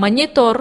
монитор.